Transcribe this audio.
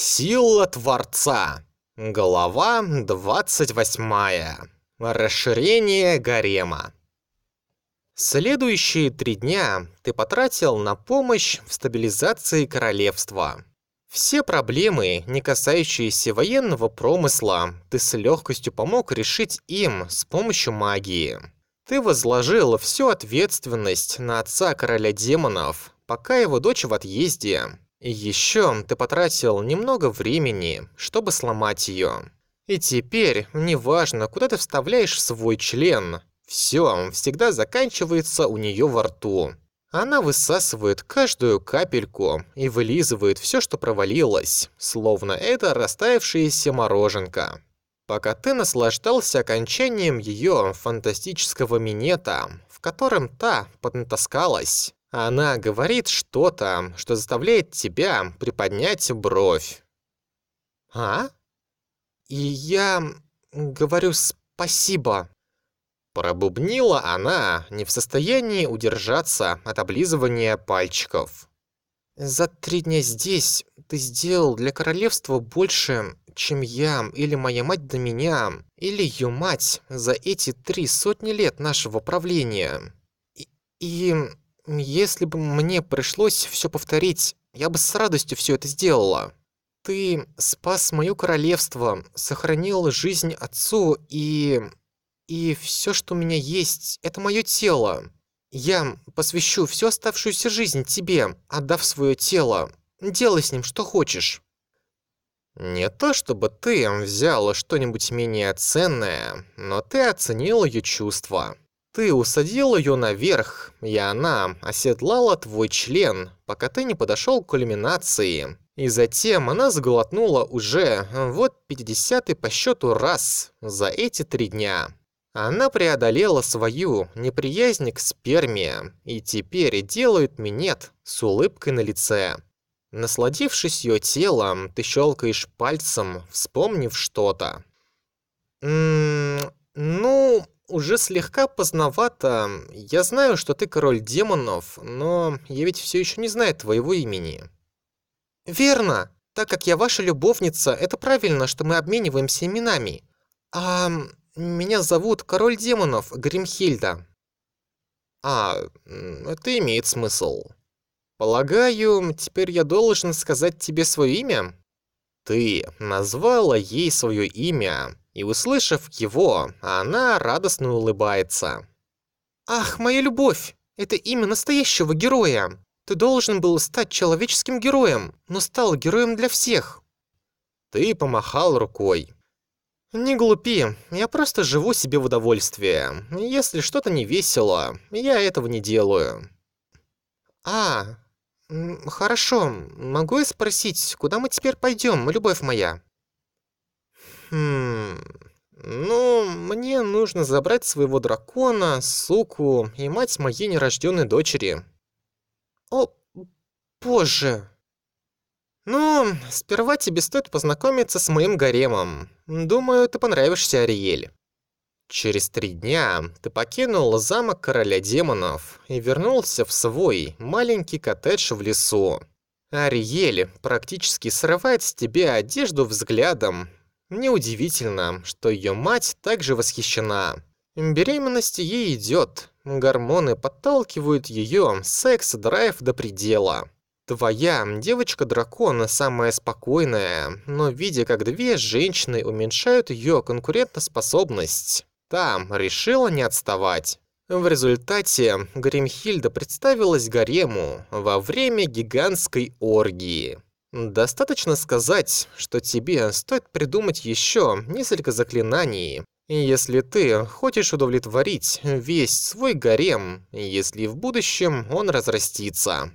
Сила Творца. Глава 28. Расширение гарема. Следующие три дня ты потратил на помощь в стабилизации королевства. Все проблемы, не касающиеся военного промысла, ты с легкостью помог решить им с помощью магии. Ты возложил всю ответственность на отца короля демонов, пока его дочь в отъезде. И еще ты потратил немного времени, чтобы сломать ее. И теперь, неважно, куда ты вставляешь свой член, все всегда заканчивается у нее во рту. Она высасывает каждую капельку и вылизывает все, что провалилось, словно это растаявшаяся мороженка. Пока ты наслаждался окончанием ее фантастического минета, в котором та поднатаскалась, она говорит что-то, что заставляет тебя приподнять бровь. А? И я говорю спасибо. Пробубнила она, не в состоянии удержаться от облизывания пальчиков. За три дня здесь ты сделал для королевства больше, чем я или моя мать до меня, или ее мать за эти три сотни лет нашего правления. И, и если бы мне пришлось все повторить, я бы с радостью все это сделала. Ты спас мое королевство, сохранил жизнь отцу и... И все, что у меня есть, это мое тело. Я посвящу всю оставшуюся жизнь тебе, отдав свое тело. Делай с ним что хочешь. Не то чтобы ты взяла что-нибудь менее ценное, но ты оценил ее чувства. Ты усадил ее наверх, и она оседлала твой член, пока ты не подошел к кульминации. И затем она сглотнула уже вот 50-й по счету раз за эти три дня. Она преодолела свою неприязнь к сперме и теперь делает минет с улыбкой на лице. Насладившись ее телом, ты щелкаешь пальцем, вспомнив что-то. «Ммм, ну, уже слегка поздновато. Я знаю, что ты король демонов, но я ведь все еще не знаю твоего имени». «Верно. Так как я ваша любовница, это правильно, что мы обмениваемся именами. А меня зовут король демонов Гримхильда». «А, это имеет смысл. Полагаю, теперь я должен сказать тебе свое имя?» Ты назвала ей свое имя, и, услышав его, она радостно улыбается. «Ах, моя любовь! Это имя настоящего героя! Ты должен был стать человеческим героем, но стал героем для всех!» Ты помахал рукой. «Не глупи, я просто живу себе в удовольствие. Если что-то не весело, я этого не делаю». «А, хорошо, могу я спросить, куда мы теперь пойдем, любовь моя?» Хм... Ну, мне нужно забрать своего дракона, суку и мать моей нерожденной дочери. О, боже. Ну, сперва тебе стоит познакомиться с моим гаремом. Думаю, ты понравишься Ариэль. Через три дня ты покинул замок короля демонов и вернулся в свой маленький коттедж в лесу. Ариэль практически срывает с тебя одежду взглядом Неудивительно, что ее мать также восхищена. Беременность ей идет. Гормоны подталкивают ее, секс-драйв до предела. Твоя девочка-дракон самая спокойная, но видя, как две женщины уменьшают ее конкурентоспособность, там решила не отставать. В результате Гримхильда представилась гарему во время гигантской оргии. Достаточно сказать, что тебе стоит придумать еще несколько заклинаний, если ты хочешь удовлетворить весь свой гарем, если в будущем он разрастится.